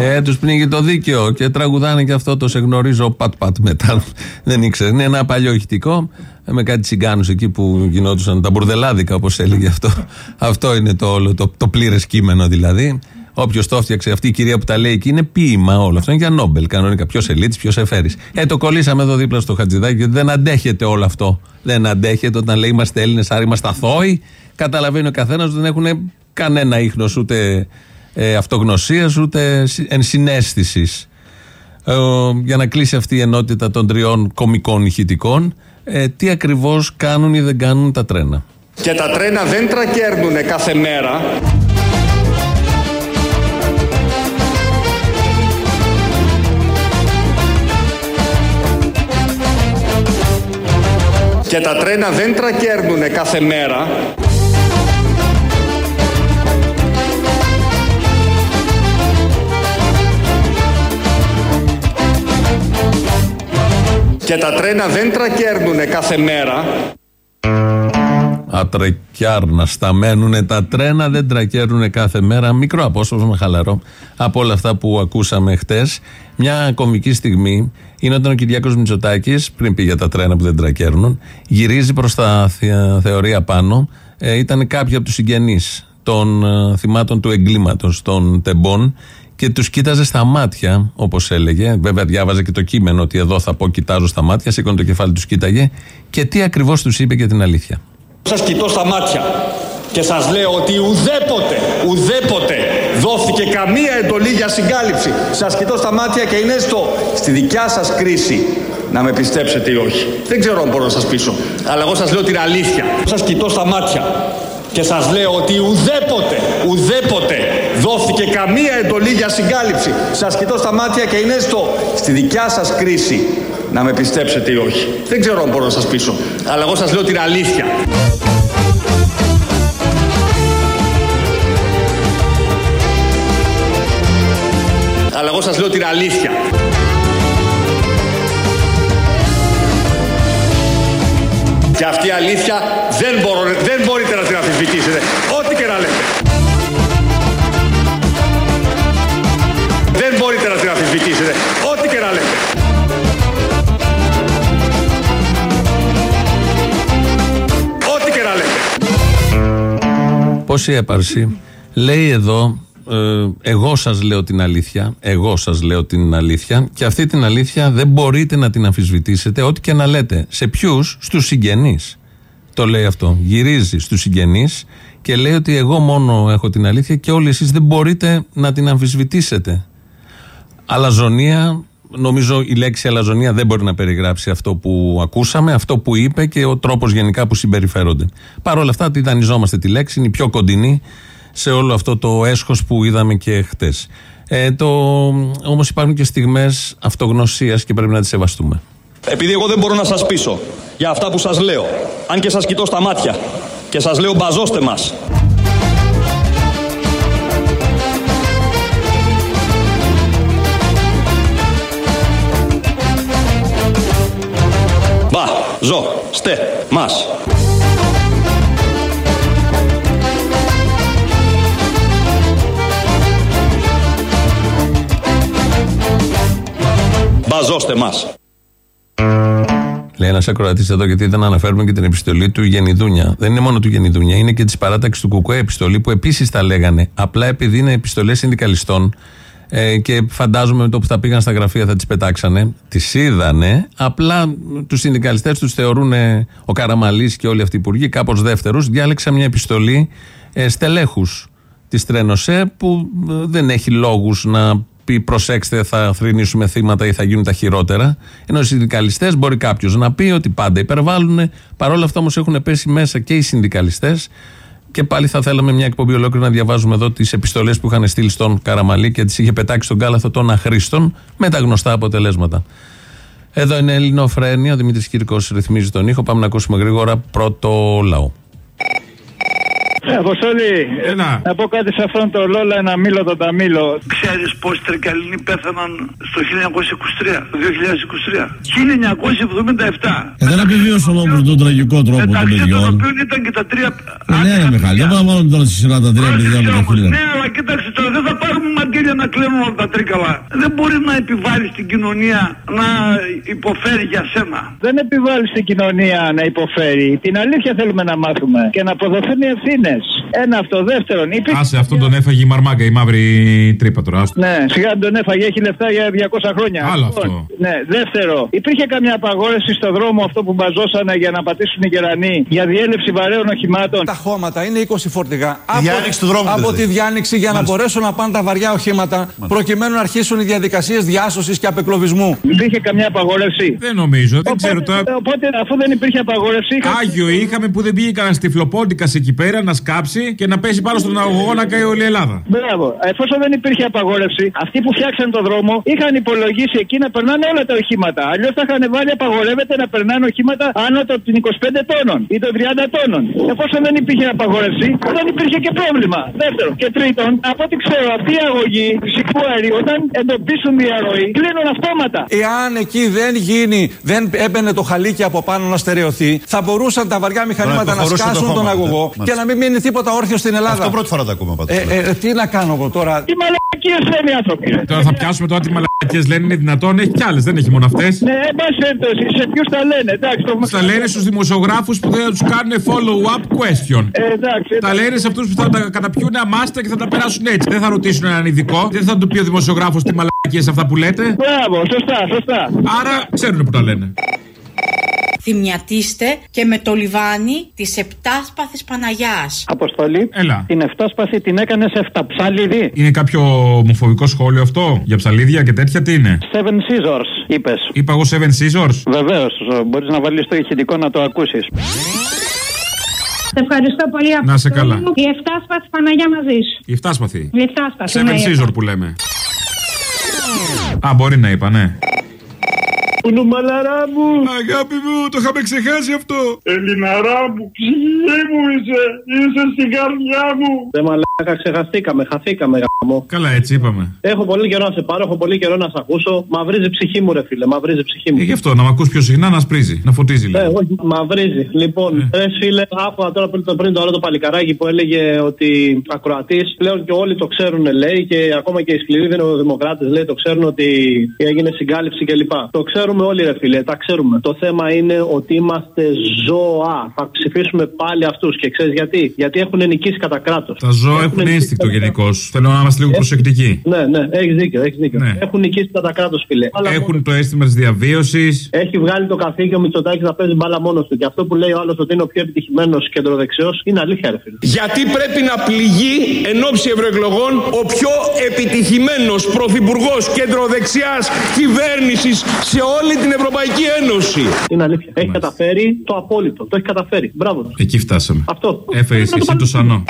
Ε, τους πνίγει το δίκαιο και τραγουδάνε και αυτό το σε γνωρίζω πατ-πατ μετά. Δεν ήξερε. Είναι ένα παλιό ηχητικό με κάτι τσιγκάνους εκεί που γινόντουσαν τα μπουρδελάδικα, όπως έλεγε αυτό. αυτό είναι το όλο, το, το πλήρες κείμενο δηλαδή. Όποιος το έφτιαξε, αυτή η κυρία που τα λέει εκεί είναι ποίημα όλο αυτό. Είναι για Νόμπελ κανονικά. Ποιος ελίτ, ποιος εφέρει. Ε, το κολλήσαμε εδώ δίπλα στο Χατζηδάκι γιατί δεν αντέχεται όλο αυτό. Δεν αντέχεται όταν λέει είμαστε Έλληνες, άρα είμαστε αθώοι. Καταλαβαίνει ο καθένας ότι δεν έχουν κανένα ίχνος ούτε ε, αυτογνωσίας ούτε ενσυναίσθηση. Ε, για να κλείσει αυτή η ενότητα των τριών κομικών ηχητικών, ε, τι ακριβώς κάνουν ή δεν κάνουν τα τρένα. Και τα τρένα δεν τρακέρνουν κάθε μέρα. Και τα τρένα δεν τρακέρνουν κάθε μέρα. Και τα τρένα δεν τρακέρνουν κάθε μέρα. Ατρεκιάρνα σταμένουν τα τρένα, δεν τρακέρνουν κάθε μέρα. Μικρό απόσπασμα, χαλαρό από όλα αυτά που ακούσαμε χτες. Μια κομική στιγμή είναι όταν ο Κυριάκος Μητσοτάκης, πριν πήγε τα τρένα που δεν τρακέρνουν, γυρίζει προς τα θεωρία πάνω. Ε, ήταν κάποιοι από τους συγγενείς των ε, θυμάτων του εγκλήματος των τεμπών και τους κοίταζε στα μάτια, όπως έλεγε. Βέβαια, διάβαζε και το κείμενο ότι εδώ θα πω κοιτάζω στα μάτια. Σήκωνε το κεφάλι, τους κοίταγε. Και τι ακριβώς τους είπε για την αλήθεια. Σας κοιτώ στα μάτια και σας λέω ότι ουδέποτε, ουδέποτε δόθηκε καμία εντολή για συγκάλυψη. Σας κοιτώ στα μάτια και είναι στο, στη δικιά σας κρίση να με πιστέψετε ή όχι. Δεν ξέρω αν μπορώ να σας πείσω, αλλά εγώ σας λέω την αλήθεια. Σας κοιτώ στα μάτια και σας λέω ότι ουδέποτε, ουδέποτε δόθηκε καμία εντολή για συγκάλυψη. Σας κοιτώ στα μάτια και είναι στο, στη δικιά σας κρίση να με πιστέψετε ή όχι. Δεν ξέρω αν μπορώ να σας πείσω, αλλά εγώ σας λέω την αλήθεια. Αλλά εγώ σας λέω την αλήθεια. Και αυτή η αλήθεια δεν, μπορώ, δεν μπορείτε να την αμφισβητήσετε. Πόση έπαρση. Λέει εδώ, ε, εγώ σας λέω την αλήθεια, εγώ σας λέω την αλήθεια και αυτή την αλήθεια δεν μπορείτε να την αμφισβητήσετε ό,τι και να λέτε. Σε ποιους, στους συγγενείς. Το λέει αυτό. Γυρίζει στους συγγενείς και λέει ότι εγώ μόνο έχω την αλήθεια και όλοι εσείς δεν μπορείτε να την αμφισβητήσετε. Αλαζονία, νομίζω η λέξη αλαζονία δεν μπορεί να περιγράψει αυτό που ακούσαμε, αυτό που είπε και ο τρόπος γενικά που συμπεριφέρονται. Παρ' όλα αυτά, τη δανειζόμαστε τη λέξη, είναι η πιο κοντινή σε όλο αυτό το έσχος που είδαμε και χτες. Ε, το, όμως υπάρχουν και στιγμές αυτογνωσίας και πρέπει να τις σεβαστούμε. Επειδή εγώ δεν μπορώ να σας πείσω για αυτά που σας λέω, αν και σας κοιτώ στα μάτια και σας λέω μπαζώστε μας. Ζω, στε, μας. Μπαζώστε μας. Λέει ένας ακροατής εδώ, γιατί δεν αναφέρουμε και την επιστολή του Γενιδούνια. Δεν είναι μόνο του Γενιδούνια, είναι και της παράταξης του Κουκουέ επιστολή που επίσης τα λέγανε. Απλά επειδή είναι επιστολές συνδικαλιστών ε, και φαντάζομαι με το που θα πήγαν στα γραφεία θα τις πετάξανε. Τις είδανε. Απλά τους συνδικαλιστές τους θεωρούν ο Καραμαλής και όλοι αυτοί οι υπουργοί κάπως δεύτερους. Διάλεξα μια επιστολή ε, στελέχους της Τρένοσέ που ε, δεν έχει λόγους να πει προσέξτε θα θρυνήσουμε θύματα ή θα γίνουν τα χειρότερα. Ενώ οι συνδικαλιστές μπορεί κάποιος να πει ότι πάντα υπερβάλλουν. Παρόλα αυτά όμως έχουν πέσει μέσα και οι συνδικαλιστές. Και πάλι θα θέλαμε μια εκπομπή ολόκληρη να διαβάζουμε εδώ τις επιστολές που είχαν στείλει στον Καραμαλή και τις είχε πετάξει στον κάλαθο των αχρήστων με τα γνωστά αποτελέσματα. Εδώ είναι Ελληνοφρένια. Ο Δημήτρης Κύρκος ρυθμίζει τον ήχο. Πάμε να ακούσουμε γρήγορα πρώτο λαό. Ε, Αποστολή, να πω κάτι σε αυτόν το Λόλα, ένα μήλο τον Ταμήλο. Ξέρεις πόσοι τρικαλινοί πέθαναν στο 1923, το 2023. 1977. Ε, δεν επιβίωσαν όμω τον τραγικό τρόπο των Μεταξύ των παιδιών. οποίων ήταν και τα τρία. Ε, Ναι, ρε Μιχάλη, δεν πάμε μόνο τώρα στη σειρά τα τρία παιδιά με τα χίλια. Ναι, αλλά κοίταξε τώρα, δεν θα πάρουμε μαγγέλια να κλέβουμε από τα τρίκαλα. Δεν μπορεί να επιβάλλεις την κοινωνία να υποφέρει για σένα. Δεν επιβάλλεις στην κοινωνία να υποφέρει. Την αλήθεια θέλουμε να μάθουμε και να αποδοθούν οι ευθύνες. Ένα αυτό. Δεύτερον, υπήρχε. Άσε, αυτόν τον έφαγε η μαρμάγκα, η μαύρη τρύπα τώρα. άστο. Ναι, σιγά τον έφαγε, έχει λεφτά για 200 χρόνια. Άλλο Λοιπόν, αυτό. Ναι, δεύτερο, υπήρχε καμιά απαγόρευση στο δρόμο αυτό που μπαζώσανε για να πατήσουν οι γερανοί για διέλευση βαρέων οχημάτων; Τα χώματα είναι 20 φορτηγά. Από, διάνοιξη του δρόμου, από δηλαδή. τη διάνοιξη για να μπορέσουν να πάνε τα βαριά οχήματα προκειμένου να αρχίσουν οι διαδικασίες διάσωσης και απεκλωβισμού. Υπήρχε καμιά απαγόρευση; Δεν νομίζω, δεν ξέρω τώρα. Οπότε, αφού δεν υπήρχε απαγόρευση. είχα- Άγιο είχαμε που δεν πήγε κανένας τυφλοπόντικας εκεί πέρα να σκάψει και να πέσει πάνω στον αγωγό να καεί όλη η Ελλάδα. Μπράβο. Εφόσον δεν υπήρχε απαγόρευση, αυτοί που φτιάξαν το δρόμο είχαν υπολογίσει εκεί να περνάνε όλα τα οχήματα. Αλλιώς θα είχαν βάλει απαγορεύεται να περνάνε οχήματα άνω των 25 τόνων ή των 30 τόνων. Εφόσον δεν υπήρχε απαγόρευση, δεν υπήρχε και πρόβλημα. Δεύτερον. Και τρίτον, από ό,τι ξέρω, αυτοί οι αγωγοί φυσικού αερίου όταν εντοπίσουν διαρροή κλείνουν αυτόματα. Εάν εκεί δεν γίνει, δεν έμπαινε το χαλίκι από πάνω να στερεωθεί, θα μπορούσαν τα βαριά μηχανήματα να υποχωρούσε το σκάσουν χώμα, τον ναι, αγωγό μάλιστα. και να μην μείνει τίποτα όρθιο στην Ελλάδα. Αυτό πρώτη φορά το ακούμε πάντως. Ε, ε, τι να κάνω εγώ τώρα; Τι μαλακίες λένε οι άνθρωποι. Τώρα θα πιάσουμε τώρα τι μαλακίες λένε είναι δυνατόν, έχει κι άλλες, δεν έχει μόνο αυτές. Ναι, εν πάση περιπτώσει, σε ποιους τα λένε, εντάξει. Το... Τα λένε στους δημοσιογράφους που δεν τους κάνουν follow-up question. Ε, εντάξει, Τα λένε σε αυτούς που θα τα καταπιούν αμάστα και θα τα περάσουν έτσι. Δεν θα ρωτήσουν έναν ειδικό, δεν θα του πει ο δημοσιογράφος τι μαλακίες αυτά που λέτε. Μπράβο, σωστά, σωστά. Άρα ξέρουν που τα λένε. Θυμιατίστε και με το λιβάνι της Επτάσπαθης Παναγιάς. Αποστολή. Έλα. Την εφτάσπαση την έκανες σε εφταψάλιδη. Είναι κάποιο ομοφοβικό σχόλιο αυτό για ψαλίδια και τέτοια, τι είναι; Seven Scissors, είπες. Είπα εγώ Seven Scissors. Βεβαίως, μπορείς να βάλεις το ηχητικό να το ακούσεις. Σε ευχαριστώ πολύ Να σε Αποστόλη καλά. μου. Η Εφτάσπαθη Παναγιά μαζί σου. Η φτάσπαθη. Η Εφτάσπαθη. Seven ναι, η Scissors που λέμε. Α, μπορεί να είπα, ναι. Κουνούμαλαρά μου. Αγάπη μου, το είχαμε ξεχάσει αυτό. Ελληναρά μου, ψυχή μου είσαι. Είσαι στην καρδιά μου. Δεν μαλάκα, ξεχαστήκαμε, χαθήκαμε γάμο. Καλά, έτσι είπαμε. Έχω πολύ καιρό να σε πάρω, έχω πολύ καιρό να σε ακούσω. Μαυρίζει ψυχή μου, ρε φίλε, μαυρίζει ψυχή μου. Ε, γι' αυτό να μ' ακούς πιο συχνά να σπρίζει, να φωτίζει Ε, λίγο. όχι, μαυρίζει. Λοιπόν, ρε φίλε, άκουγα τώρα πριν, πριν το άλλο το παλικαράκι που έλεγε ότι ακροατής πλέον και όλοι το ξέρουν, λέει, και ακόμα και οι σκληροί δημοκράτε λέει, το ξέρουν ότι έγινε συγκάλυψη κλπ. Το ξέρουν ξέρουμε όλοι, ρε φίλε, τα ξέρουμε. Το θέμα είναι ότι είμαστε ζώα. Θα ψηφίσουμε πάλι αυτούς. Και ξέρεις γιατί; Γιατί έχουν νικήσει κατά κράτος. Τα ζώα έχουν ένστικτο γενικώς. Θέλω να είμαστε λίγο προσεκτικοί. Ναι, ναι, έχεις δίκιο. Έχεις δίκιο. Έχουν νικήσει κατά κράτος, φίλε. Αλλά Έχουν το αίσθημα της διαβίωσης. Έχει βγάλει το καθήκη ο Μητσοτάκης να παίζει μπάλα μόνος του. Και αυτό που λέει ο άλλος ότι είναι ο πιο επιτυχημένος κεντροδεξιός είναι αλήθεια, ρε φίλε. Γιατί πρέπει να πληγεί εν ώψη ευρωεκλογών ο πιο επιτυχημένος πρωθυπουργός κεντροδεξιάς κυβέρνησης σε όλη την Ευρωπαϊκή Ένωση. Είναι αλήθεια. Έχει καταφέρει το απόλυτο. Το έχει καταφέρει. Μπράβο του. Εκεί φτάσαμε. Αυτό. Έφερε εσύ το σανό.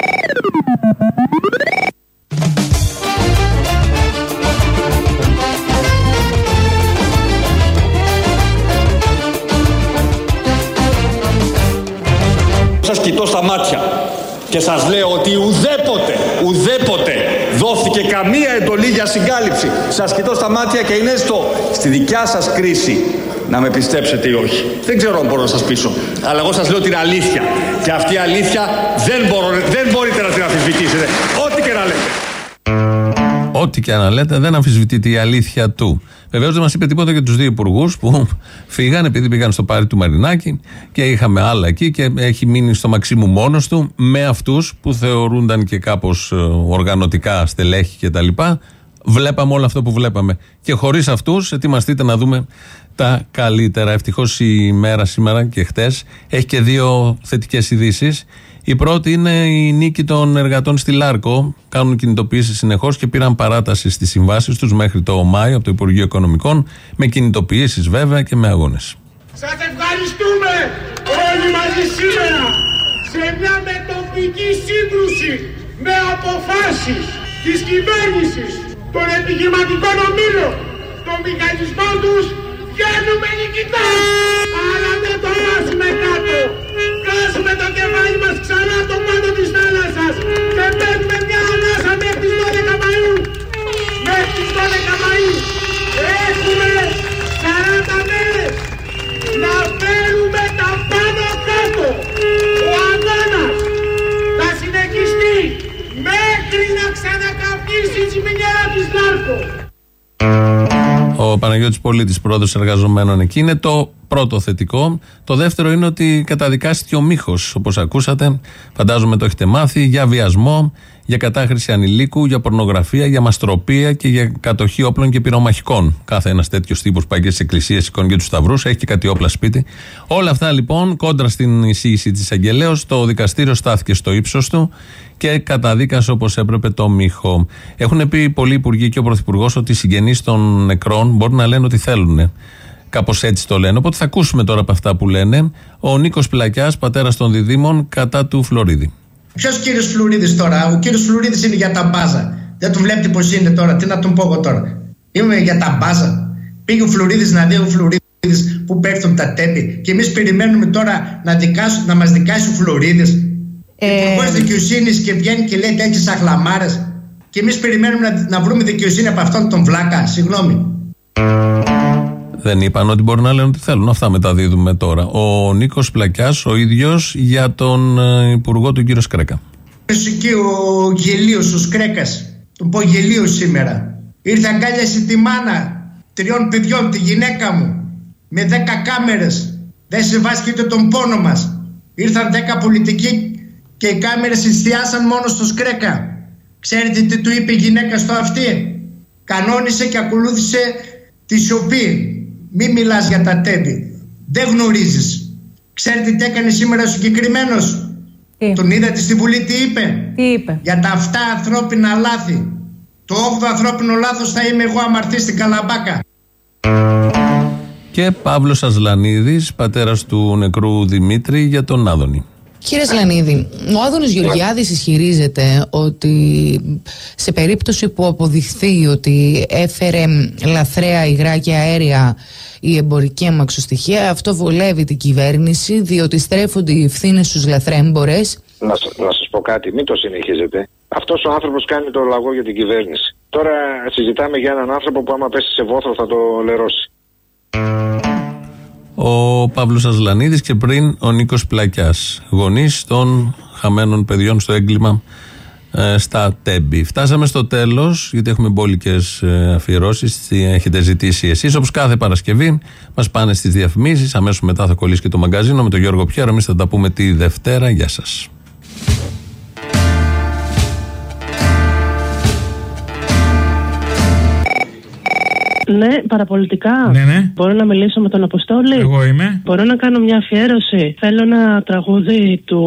Σας κοιτώ στα μάτια και σας λέω ότι ουδέποτε, ουδέποτε δόθηκε καμία εντολή για συγκάλυψη. Σας κοιτώ στα μάτια και είναι στο, στη δικιά σας κρίση να με πιστέψετε ή όχι. Δεν ξέρω αν μπορώ να σας πείσω. Αλλά εγώ σας λέω την αλήθεια. Και αυτή η αλήθεια δεν, μπορώ, δεν μπορείτε να την αμφισβητήσετε. Ό,τι και να λέτε. Ό,τι και να λέτε, δεν αμφισβητείται η αλήθεια του. Βεβαίως δεν μας είπε τίποτα για τους δύο υπουργούς που φύγαν επειδή πήγαν στο πάρι του Μαρινάκη και είχαμε άλλα εκεί και έχει μείνει στο Μαξίμου μόνος του με αυτούς που θεωρούνταν και κάπως οργανωτικά στελέχη κτλ. Βλέπαμε όλο αυτό που βλέπαμε. Και χωρίς αυτούς, ετοιμαστείτε να δούμε τα καλύτερα. Ευτυχώς η μέρα σήμερα και χτες έχει και δύο θετικές ειδήσεις. Η πρώτη είναι η νίκη των εργατών στη Λάρκο. Κάνουν κινητοποιήσει συνεχώς και πήραν παράταση στις συμβάσεις τους μέχρι το Μάιο από το Υπουργείο Οικονομικών. Με κινητοποιήσεις βέβαια και με αγώνες. Σας ευχαριστούμε όλοι μαζί σήμερα σε μια μετοπική σύγκρουση με αποφάσεις της κυβέρνησης των επιχειρηματικών ομίλων των μηχανισμών τους βγαίνουμε νικητές αλλά δεν το βάζουμε κάτω βγάζουμε το κεφάλι μας ξανά από το πάνω της θάλασσας και παίρνουμε μια ανάσα μέχρι τις 12 Μαΐου μέχρι τις 12 Μαΐου έχουμε 40 μέρες να φέρουμε τα πάνω κάτω. Ο αγώνας θα συνεχιστεί μέχρι να ξανακαπνίσει η τσιμινιέρα της Νάρκο. Ο Παναγιώτης Πολίτης, πρόεδρος εργαζομένων εκεί, είναι το πρώτο θετικό. Το δεύτερο είναι ότι καταδικάστηκε ο Μίχος, όπως ακούσατε, φαντάζομαι το έχετε μάθει, για βιασμό, για κατάχρηση ανηλίκου, για πορνογραφία, για μαστροπία και για κατοχή όπλων και πυρομαχικών. Κάθε ένας τέτοιος τύπος πάει και στι εκκλησίες, σηκώνει και τους σταυρούς, έχει και κάτι όπλα σπίτι. Όλα αυτά λοιπόν κόντρα στην εισήγηση της Αγγελέως, το δικαστήριο στάθηκε στο ύψος του και καταδίκασε όπως έπρεπε το μύχο. Έχουν πει πολλοί υπουργοί και ο Πρωθυπουργός ότι οι συγγενείς των νεκρών μπορεί να λένε ότι θέλουν. Κάπως έτσι το λένε. Οπότε θα ακούσουμε τώρα από αυτά που λένε. Ο Νίκος Πλακιά, πατέρας των διδήμων, κατά του Φλωρίδη. Ποιος κύριος Φλουρίδης τώρα, ο κύριος Φλουρίδης είναι για τα μπάζα. Δεν του βλέπετε πώς είναι τώρα, τι να τον πω εγώ τώρα; Είμαι για τα μπάζα. Πήγε ο Φλουρίδης να δει ο Φλουρίδης που πέφτουν τα τέμπη. Και εμείς περιμένουμε τώρα να, δικάσουν, να μας δικάσει ο Φλουρίδης. Ε... Υπουργός δικαιοσύνης και βγαίνει και λέει τέτοιες αχλαμάρες. Και εμείς περιμένουμε να, να βρούμε δικαιοσύνη από αυτόν τον βλάκα. Συγγνώμη. Δεν είπαν ότι μπορεί να λένε ότι θέλουν. Αυτά μεταδίδουμε τώρα. Ο Νίκος Πλακιάς, ο ίδιος, για τον ε, υπουργό του κύριο Σκρέκα. Εκεί ο γελίος, ο Σκρέκας. Τον πω γελίο σήμερα. Ήρθε αγκάλιασε τη μάνα τριών παιδιών, τη γυναίκα μου. Με δέκα κάμερες. Δεν σεβάστηκε τον πόνο μας. Ήρθαν δέκα πολιτικοί και οι κάμερες εστιάσαν μόνο στο Σκρέκα. Ξέρετε τι του είπε η γυναίκα στο αυτή. Κανόνισε και ακολούθησε τη σιωπή. Μη μιλάς για τα τέμπη. Δεν γνωρίζεις. Ξέρετε τι έκανε σήμερα ο συγκεκριμένος; Τον είδατε στη Βουλή τι είπε; Τι είπε; Για τα αυτά ανθρώπινα λάθη. Το 8ο ανθρώπινο λάθος θα είμαι εγώ αμαρτή στην Καλαμπάκα. Και Παύλος Ασλανίδης, πατέρας του νεκρού Δημήτρη, για τον Άδωνη. Κύριε Σλανίδη, ο Άδωνης Γεωργιάδης ισχυρίζεται ότι σε περίπτωση που αποδειχθεί ότι έφερε λαθρέα υγρά και αέρια η εμπορική αμαξοστοιχεία, αυτό βολεύει την κυβέρνηση διότι στρέφονται οι ευθύνες στους λαθρέμπορες. Να, σ- να σας πω κάτι, μην το συνεχίζετε. Αυτός ο άνθρωπος κάνει το λαγό για την κυβέρνηση. Τώρα συζητάμε για έναν άνθρωπο που άμα πέσει σε βόθρο θα το λερώσει. Ο Παύλος Ασλανίδης και πριν ο Νίκος Πλακιάς, γονείς των χαμένων παιδιών στο έγκλημα ε, στα τέμπη. Φτάσαμε στο τέλος, γιατί έχουμε μπόλικες αφιερώσεις. Έχετε ζητήσει εσείς. Όπως κάθε Παρασκευή, μας πάνε στις διαφημίσεις. Αμέσως μετά θα κολλήσει και το μαγκαζίνο με τον Γιώργο Πιέρο. Εμείς θα τα πούμε τη Δευτέρα. Γεια σας. Ναι, παραπολιτικά. Ναι, ναι. Μπορώ να μιλήσω με τον Αποστόλη. Εγώ είμαι. Μπορώ να κάνω μια αφιέρωση. Θέλω ένα τραγούδι του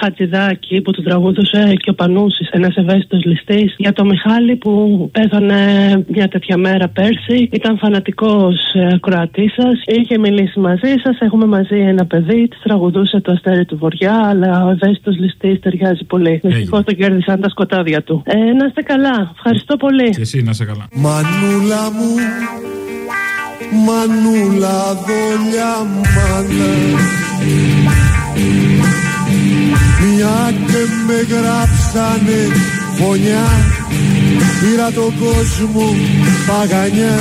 Χατζηδάκη που του τραγούδουσε και ο Πανούσης, ένας ευαίσθητος ληστής, για το Μιχάλη που πέθανε μια τέτοια μέρα πέρσι. Ήταν φανατικός ακροατής σας. Είχε μιλήσει μαζί σας. Έχουμε μαζί ένα παιδί. Της τραγουδούσε το αστέρι του Βοριά, αλλά ο ευαίσθητος ληστής ταιριάζει πολύ. Δυστυχώς τον κέρδισαν τα σκοτάδια του. Ε, να είστε καλά. Ευχαριστώ πολύ. Και εσύ να σε καλά. Μανούλα μου, μανούλα δόλια μάνα. Μια και με γράψανε φωνιά Πήρα τον κόσμο παγανιά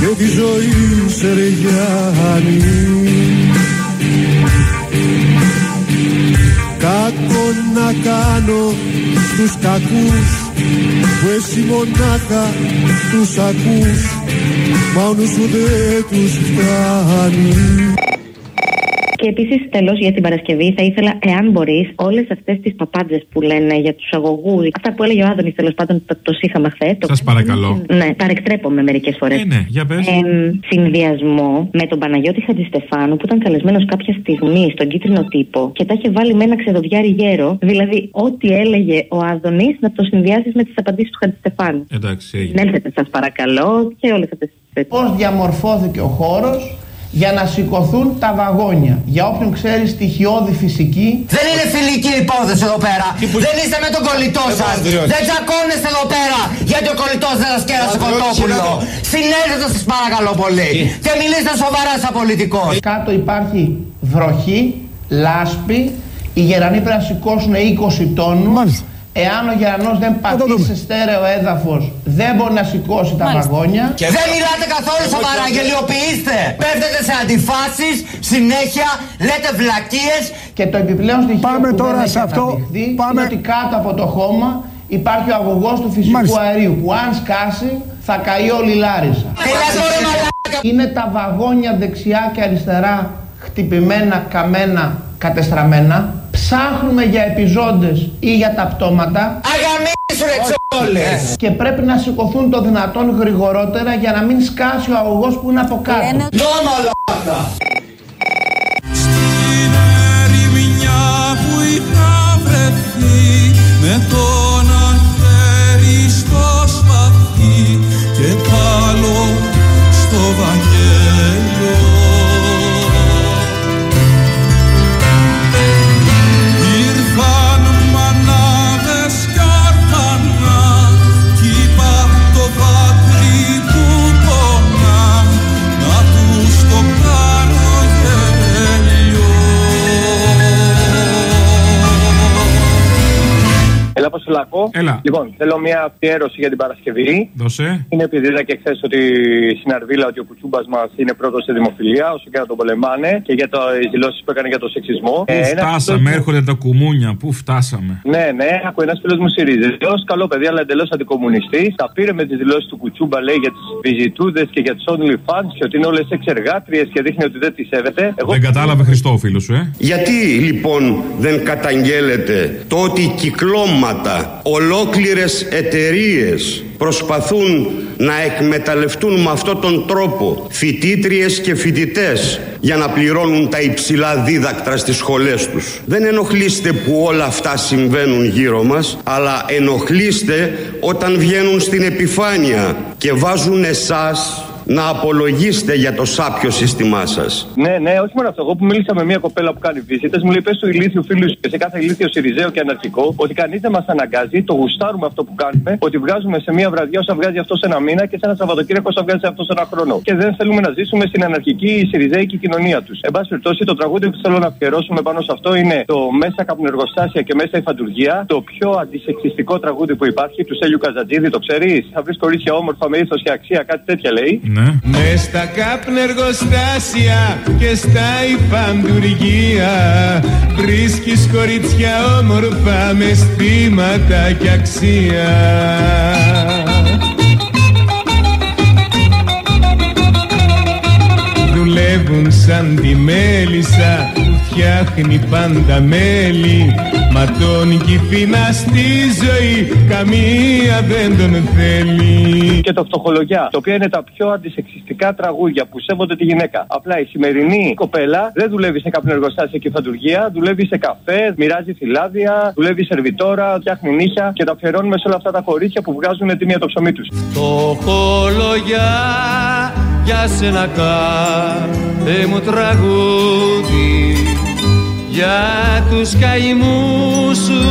και τη ζωή σεριάνη Κάκο να κάνω στους κακούς που εσύ μονάχα τους ακούς μα ο νους σου δεν τους φτάνει Και επίσης, τέλος, για την Παρασκευή, θα ήθελα, εάν μπορείς, όλες αυτές τις παπάντζες που λένε για τους αγωγούς, αυτά που έλεγε ο Άδωνης, τέλος πάντων, το, το είχαμε χθες. Σας παρακαλώ. Ναι, παρεκτρέπομαι μερικές φορές. Ε, ναι, για πες. συνδυασμό με τον Παναγιώτη Χατζηστεφάνου που ήταν καλεσμένος κάποια στιγμή στον κίτρινο τύπο και τα είχε βάλει με ένα ξεδοντιάρι γέρο. Δηλαδή, ό,τι έλεγε ο Άδωνης να το συνδυάσεις με τις απαντήσεις του Χατζηστεφάνου. Εντάξει, έγινε. Έλθετε, σας παρακαλώ, και όλες αυτές τις Πώς διαμορφώθηκε ο χώρος; Για να σηκωθούν τα βαγόνια. Για όποιον ξέρει στοιχειώδη φυσική. Δεν είναι φιλική υπόθεση εδώ πέρα. Δεν είστε με τον κολλητό σας. Δεν τσακώνεστε εδώ πέρα γιατί ο κολλητός δεν σας κέρασε κοτόπουλο. Συνέλθετε σας παρακαλώ πολύ. Και μιλήστε σοβαρά σαν πολιτικός. Κάτω υπάρχει βροχή, λάσπη. Οι γερανοί πρέπει να σηκώσουν 20 τόνους. Εάν ο γερανός δεν πατήσει σε στέρεο έδαφος, δεν μπορεί να σηκώσει τα βαγόνια. Και δεν μιλάτε καθόλου σοβαρά, γελιοποιήστε. Πέφτετε σε αντιφάσεις, συνέχεια, λέτε βλακίες. Και το επιπλέον στοιχείο Πάμε που τώρα δεν έχει σε αυτό. αναπτυχθεί Πάμε. είναι ότι κάτω από το χώμα υπάρχει ο αγωγός του φυσικού Μάλιστα. αερίου που αν σκάσει θα καεί όλη η Λάρισα. Είναι τα βαγόνια δεξιά και αριστερά χτυπημένα, καμένα, κατεστραμμένα. Ψάχνουμε για επιζώντες ή για τα πτώματα. Αγαμίσου ρε τσόλες. Και πρέπει να σηκωθούν το δυνατόν γρηγορότερα για να μην σκάσει ο αγωγός που είναι από κάτω. Νόμο λόκα. ερημιά που είχα βρεθεί με το ένα χέρι στο σπαθί και τ' άλλο στο βαγγέλιο. Έλα, Αποστολάκο. Έλα. Λοιπόν, θέλω μια αφιέρωση για την Παρασκευή. Δώσε. Είναι επειδή είδα και χθες ότι στην Αρβίλα ότι ο κουτσούμπας μας είναι πρώτος σε δημοφιλία, όσο και να τον πολεμάνε, και για τι δηλώσεις που έκανε για το σεξισμό. Πού Ε, ένας φτάσαμε, φίλος μου- έρχονται τα κουμούνια. Πού φτάσαμε; Ναι, ναι, ακούω ένας φίλος μου Σιριζέο, καλό παιδί, αλλά εντελώς αντικομουνιστής. Τα πήρε με τις δηλώσεις του Κουτσούμπα, λέει για τις βυζιτούδες και για τις OnlyFans και ότι είναι όλες εξεργάτριες και δείχνει ότι δεν τις σέβεται. Εγώ Δεν κατάλαβε Χριστό, φίλο σου, ε. Γιατί λοιπόν δεν καταγγέλλεται το ότι κυκλώματα, ολόκληρες εταιρείες προσπαθούν να εκμεταλλευτούν με αυτόν τον τρόπο φοιτήτριες και φοιτητές για να πληρώνουν τα υψηλά δίδακτρα στις σχολές τους. Δεν ενοχλείστε που όλα αυτά συμβαίνουν γύρω μας, αλλά ενοχλείστε όταν βγαίνουν στην επιφάνεια και βάζουν εσάς να απολογίστε για το σάπιο σύστημά σας. Ναι, ναι, όχι μόνο αυτό. Εγώ που μίλησα με μια κοπέλα που κάνει βίζιτε, μου λέει: Πες του ηλίθιου φίλου σου και σε κάθε ηλίθιο Σιριζέο και αναρχικό, ότι κανείς δεν μας αναγκάζει, το γουστάρουμε αυτό που κάνουμε, ότι βγάζουμε σε μια βραδιά όσα βγάζει αυτός σε ένα μήνα και σε ένα Σαββατοκύριακο όσα βγάζει αυτός σε ένα χρόνο. Και δεν θέλουμε να ζήσουμε στην αναρχική Σιριζέικη κοινωνία τους. Εν πάση περιπτώσει, το τραγούδι που θέλω να αφιερώσουμε πάνω σε αυτό είναι το Μέσα καπνεργοστάσια και Μέσα η Φαντουργία, το πιο αντισεξιστικό τραγούδι που υπάρχει, του Σέλιου Καζατζίδη, το ξέρεις; Θα βρεις κορίτσια όμορφα με ήθος και αξία, κάτι τέτοια λέει. Ναι. Μες στα κάπνα εργοστάσια και στα υφαντουργία βρίσκεις κοριτσιά όμορφα με στήματα και αξία. Δουλεύουν σαν τη μέλισσα που φτιάχνει πάντα μέλι Μα τον κυφίνα στη ζωή καμία δεν τον θέλει Και το φτωχολογιά, το οποίο είναι τα πιο αντισεξιστικά τραγούδια που σέβονται τη γυναίκα. Απλά η σημερινή κοπέλα δεν δουλεύει σε κάποιο εργοστάσιο και φαντουργία, δουλεύει σε καφέ, μοιράζει φυλάδια, δουλεύει σερβιτόρα, φτιάχνει νύχια και τα αφιερώνουμε σε όλα αυτά τα κορίτσια που βγάζουν τη μία το ψωμί τους. Φτωχολογιά για σένα κάθε μου τραγούδι για τους καημούς σου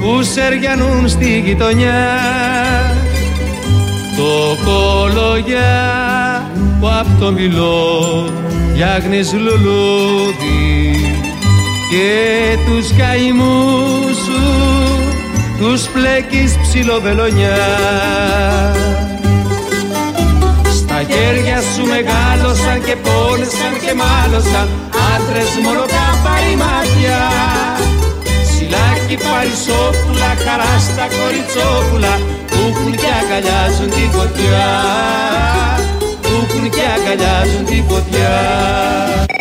που σεριανούν στη γειτονιά. Το κολογιά που απ' το μιλώ φτιάχνεις λουλούδι. Και τους καημούς σου τους πλέκεις ψιλοβελονιά στα χέρια σου μεγάλωσαν και πόνεσαν και μάλωσαν. Άντρες μόνο καπάρι μάτια. Σιλάκι παρισόπουλα, χαρά στα κοριτσόπουλα. Που έχουν και αγκαλιάζουν τη φωτιά. Που έχουν και αγκαλιάζουν τη φωτιά. Και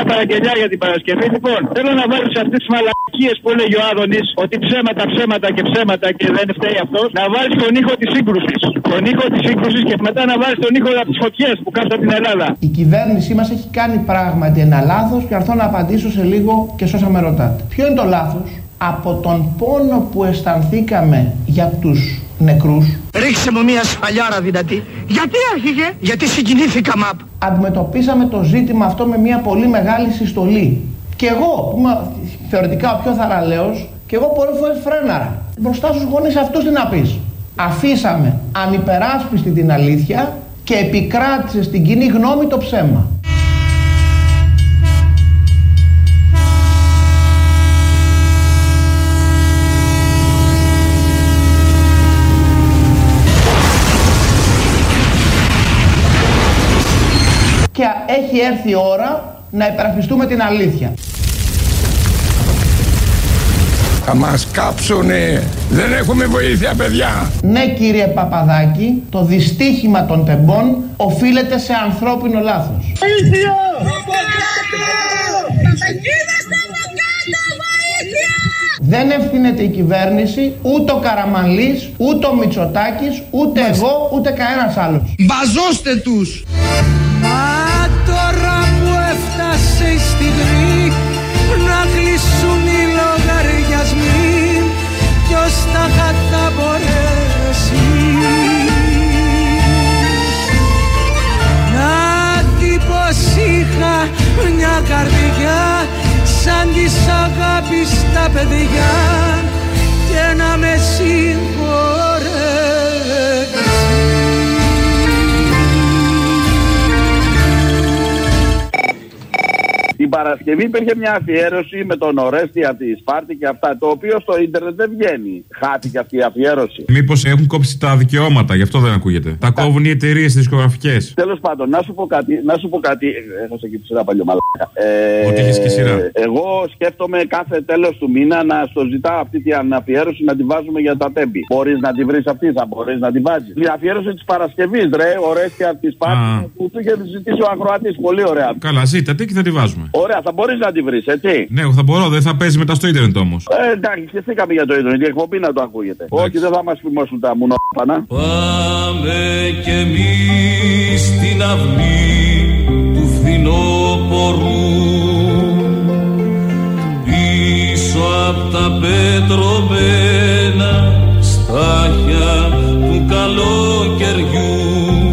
μια παραγγελιά για την Παρασκευή. Λοιπόν, θέλω να βάλει σε αυτές τις μαλακίες που έλεγε ο Άδωνης ότι ψέματα, ψέματα και ψέματα και δεν φταίει αυτός. Να βάλεις τον ήχο της σύγκρουσης. Τον ήχο της σύγκρουσης και μετά να βάλεις τον ήχο από τις φωτιές που κάθονται την Ελλάδα. Η κυβέρνησή μας έχει κάνει πράγματι ένα λάθος και έρθω να απαντήσω σε λίγο και σε όσα με ρωτάτε. Ποιο είναι το λάθος, από τον πόνο που αισθανθήκαμε για τους νεκρούς Ρίξε μου μια σφαλιάρα δυνατή. Γιατί άρχιγε, γιατί συγκινήθηκα μαπ. αντιμετωπίσαμε το ζήτημα αυτό με μια πολύ μεγάλη συστολή. Και εγώ, που είμαι θεωρητικά ο πιο θαραλέος, και εγώ πολλές φορές φρέναρα. Μπροστά στους γονείς αυτούς τι να πεις; Αφήσαμε ανυπεράσπιστη την αλήθεια και επικράτησε στην κοινή γνώμη το ψέμα. Έχει έρθει η ώρα να υπερασπιστούμε την αλήθεια. Θα μας κάψουνε. Δεν έχουμε βοήθεια, παιδιά. Ναι κύριε Παπαδάκη, το δυστύχημα των τεμπών οφείλεται σε ανθρώπινο λάθος. Δεν ευθύνεται η κυβέρνηση, ούτε ο Καραμανλής, ούτε ο Μητσοτάκης, ούτε εγώ, ούτε κανένας άλλος. Μπαζώστε τους. Ποιος τα θα μπορέσεις. Να δει πως είχα μια καρδιά σαν της αγάπης τα παιδιά και να με Την Παρασκευή υπήρχε μια αφιέρωση με τον Ορέστη από τη Σπάρτη και αυτά. Το οποίο στο ίντερνετ δεν βγαίνει. Χάθηκε αυτή η αφιέρωση. Μήπως έχουν κόψει τα δικαιώματα, γι' αυτό δεν ακούγεται. Τα κόβουν οι εταιρείες τις δισκογραφικέ. Τέλος πάντων, να σου πω κάτι. Να σου πω κάτι. Έχω σε εκεί τη σειρά παλιό μαλάκα. Ε, Ότι έχεις και σειρά. Εγώ σκέφτομαι κάθε τέλος του μήνα να στο ζητάω αυτή την αφιέρωση να τη βάζουμε για τα τέμπη. Μπορείς να τη βρεις αυτή, θα μπορείς να τη βάζεις. Η αφιέρωση της Παρασκευής, ρε, Ορέστη από τη Α. Σπάρτη που του είχε ζητήσει ο Ακροατής. Πολύ ωραία. Καλά, ζήτατε και θα τη βάζουμε. Ωραία, θα μπορείς να τη βρεις, έτσι. Ναι, εγώ θα μπορώ, δεν θα παίζει μετά στο ίντερνετ όμως. Ε, εντάξει, σκεφτήκαμε για το ίδιο. Η εκπομπή να το ακούγεται. Όχι, δεν θα μας φημώσουν τα μουνόπανα. Πάμε κι εμείς στην αυλή του φθινόπορου πίσω απ' τα πετρωμένα στάχια του καλοκαιριού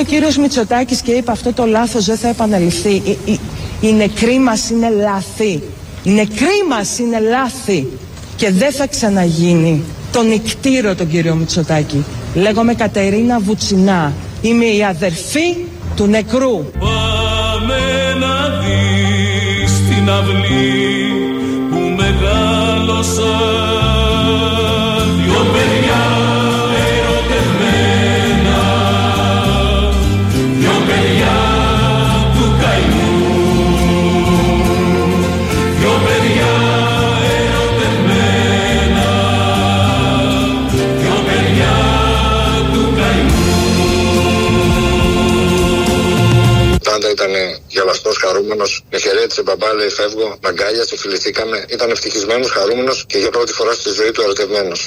ο κύριος Μητσοτάκης και είπε αυτό το λάθος δεν θα επαναληφθεί. Οι, οι, οι νεκροί μας είναι λάθη. Οι νεκροί μας είναι λάθη. και δεν θα ξαναγίνει τον νικτήρο τον κύριο Μητσοτάκη. Λέγομαι Κατερίνα Βουτσινά. Είμαι η αδερφή του νεκρού. Πάμε να δεις την αυλή που μεγάλωσα γελαστό, χαρούμενος. Με χαιρέτησε μπαμπά, λέει φεύγω. Με αγκάλιασε, φιληθήκαμε. Ήταν ευτυχισμένος, χαρούμενος και για πρώτη φορά στη ζωή του ερωτευμένος.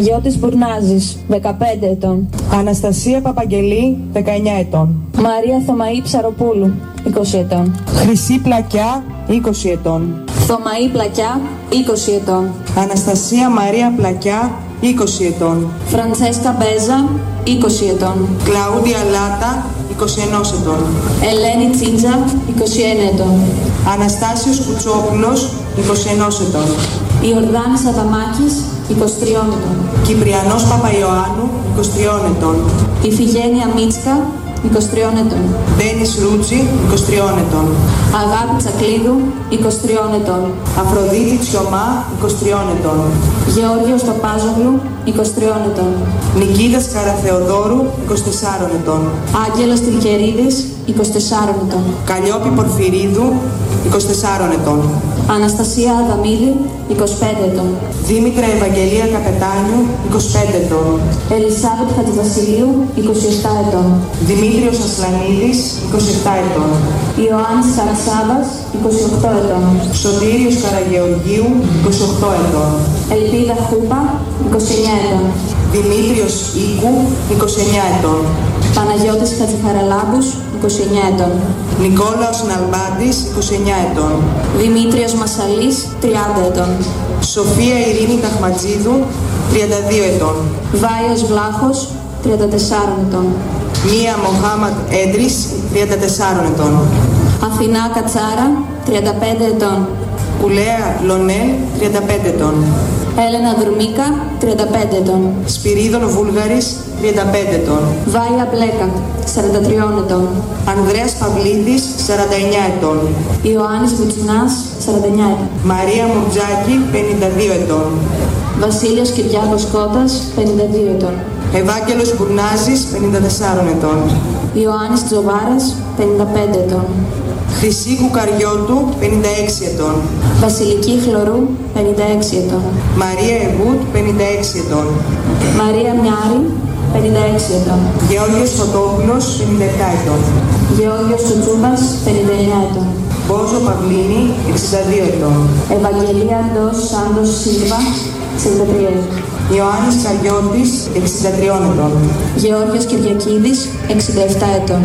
Παναγιώτης Μπουρνάζης, 15 ετών. Αναστασία Παπαγγελή, 19 ετών. Μαρία Θωμαή Ψαροπούλου, 20 ετών. Χρυσή Πλακιά, 20 ετών. Θωμαή Πλακιά, 20 ετών. Αναστασία Μαρία Πλακιά, 20 ετών. Φραντσέσκα Μπέζα, 20 ετών. Κλαούντια Λάτα, 21 ετών. Ελένη Τσίτζα, 21 ετών. Αναστάσιος Κουτσόπουλος, 21 ετών. Ιορδάνης Αδαμάκης, 23 ετών. Κυπριανός Παπαϊωάννου, 23 ετών. Ιφηγένεια Μίτσκα, 23 ετών. Ντένις Ρούτζι, 23 ετών. Αγάπη Τσακλίδου, 23 ετών. Αφροδίτη Τσιωμά, 23 ετών. Γεώργιος Παπάζογλου, 23 ετών. Νικήτας Καραθεοδόρου, 24 ετών. Άγγελος Τιλκερίδης, 24 ετών. Καλλιόπη Πορφυρίδου, 24 ετών. Αναστασία Αδαμίδη, 25 ετών. Δήμητρα Ευαγγελία Καπετάνιου, 25 ετών. Ελισάβετ Χατζηβασιλείου, 27 ετών. Δημήτριος Ασλανίδης, 27 ετών. Ιωάννης Σαρσάβας, 28 ετών. Σωτήριος Καραγεωργίου, 28 ετών. Ελπίδα Χούπα, 29 ετών. Δημήτριος Οίκου, 29 ετών. Παναγιώτης Χατζηχαραλάμπους, 29 ετών. Νικόλαος Ναλμπάντης, 29 ετών. Δημήτριος Μασαλής, 30 ετών. Σοφία Ειρήνη Ταχματζίδου, 32 ετών. Βάιος Βλάχος, 34 ετών. Μία Μοχάμαντ Έντρης, 34 ετών. Αθηνά Κατσάρα, 35 ετών. Κουλέα Λονέλ, 35 ετών. Έλενα Δουρμίκα, 35 ετών. Σπυρίδων Βούλγαρης, 35 ετών. Βάια Μπλέκα, 43 ετών. Ανδρέας Παυλίδης, 49 ετών. Ιωάννης Βουτσινάς, 49 ετών. Μαρία Μουρτζάκη, 52 ετών. Βασίλειος Κυριάκος Κώτας, 52 ετών. Ευάγγελος Μπουρνάζης, 54 ετών. Ιωάννης Τζοβάρας, 55 ετών. Χρυσή Κουκαριώτου, 56 ετών. Βασιλική Χλωρού, 56 ετών. Μαρία Εβούτ, 56 ετών. Μαρία Μιάρη, 56 ετών. Γεώργιος Φωτόπουλος, 57 ετών. Γεώργιος Τσουτσούμπας, 59 ετών. Μπόζο Παυλίνη, 62 ετών. Ευαγγελία Ντός Σάντος Σίλβα, 63 ετών. Ιωάννης Καριώτης, 63 ετών. Γεώργιος Κυριακίδης, 67 ετών.